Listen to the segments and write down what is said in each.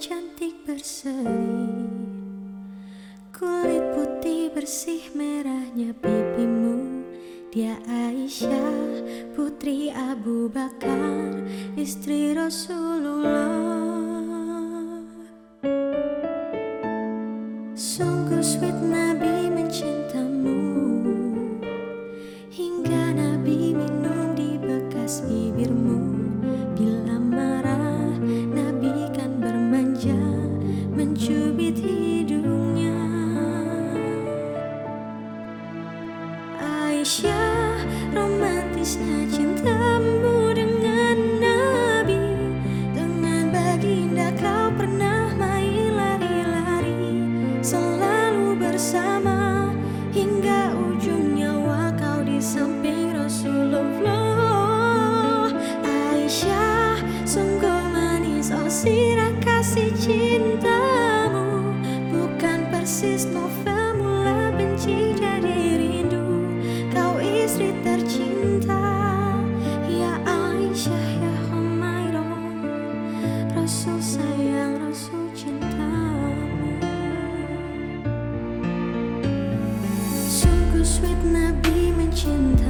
cantik berseri. Kulit putih bersih merahnya pipimu. Dia Aisyah putri Abu Bakar Istri Rasulullah. Sungguh sweet Nabi mencintamu. Hingga Nabi minum di bekas bibirmu. Bila marah Nabi kan bermanja Mencubit hidungnya. Aisyah romantisnya cintamu persis novel mula benci jadi rindu. Kau istri tercinta. Ya Aisyah ya Humairah Rasul sayang Rasul cintamu. Sungguh sweet Nabi mencintamu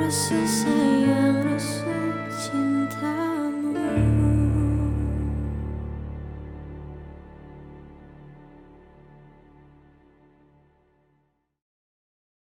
Rasul sayang Rasul cinta